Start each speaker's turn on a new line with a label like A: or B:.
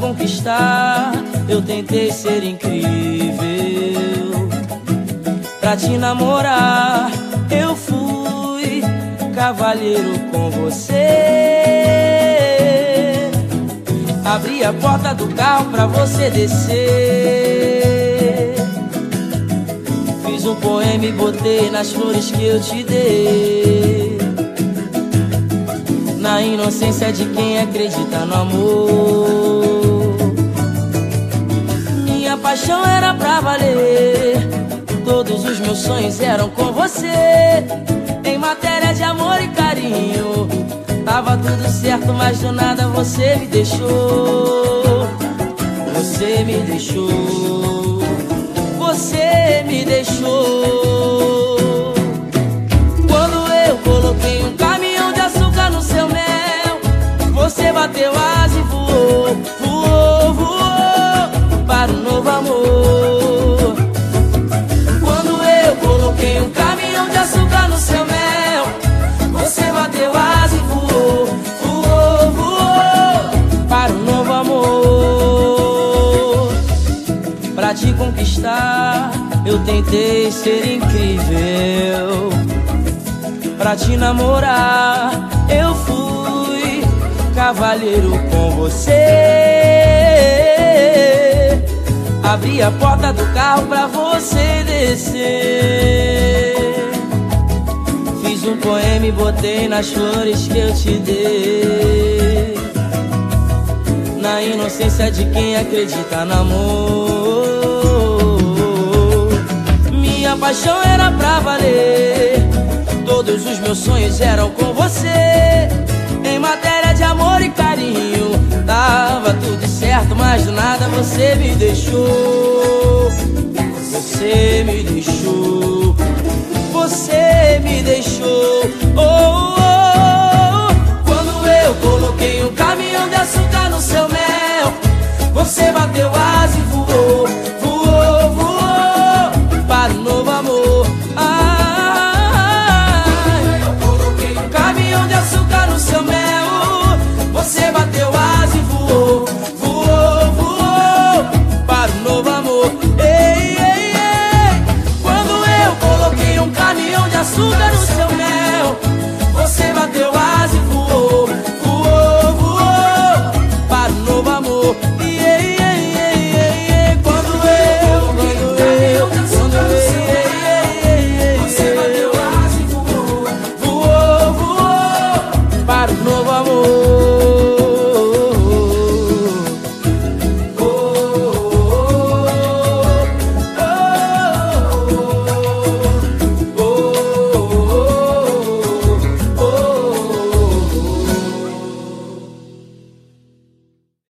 A: conquistar, eu tentei ser incrível. Pra te namorar, eu fui cavalheiro com você. Abri a porta do carro pra você descer. Fiz um poema e botei nas flores que eu te dei na inocência de quem acredita no amor. Paixão era pra valer, todos os meus sonhos eram com você. Em matéria de amor e carinho, tava tudo certo, mas do nada você me deixou. Você me deixou, você me deixou. Quando eu coloquei um caminhão de açúcar no seu mel, você bateu asa Pra te conquistar, eu tentei ser incrível. Pra te namorar, eu fui cavalheiro com você. Abri a porta do carro pra você descer. Fiz um poema e botei nas flores que eu te dei. Na inocência de quem acredita no amor. Paixão era pra valer. Todos os meus sonhos eram com você. Em matéria de amor e carinho, tava tudo certo, mas do nada você me deixou. Você me deixou. Você me deixou. Oh, oh, oh. Quando eu coloquei um caminhão de açúcar no seu açúcar no seu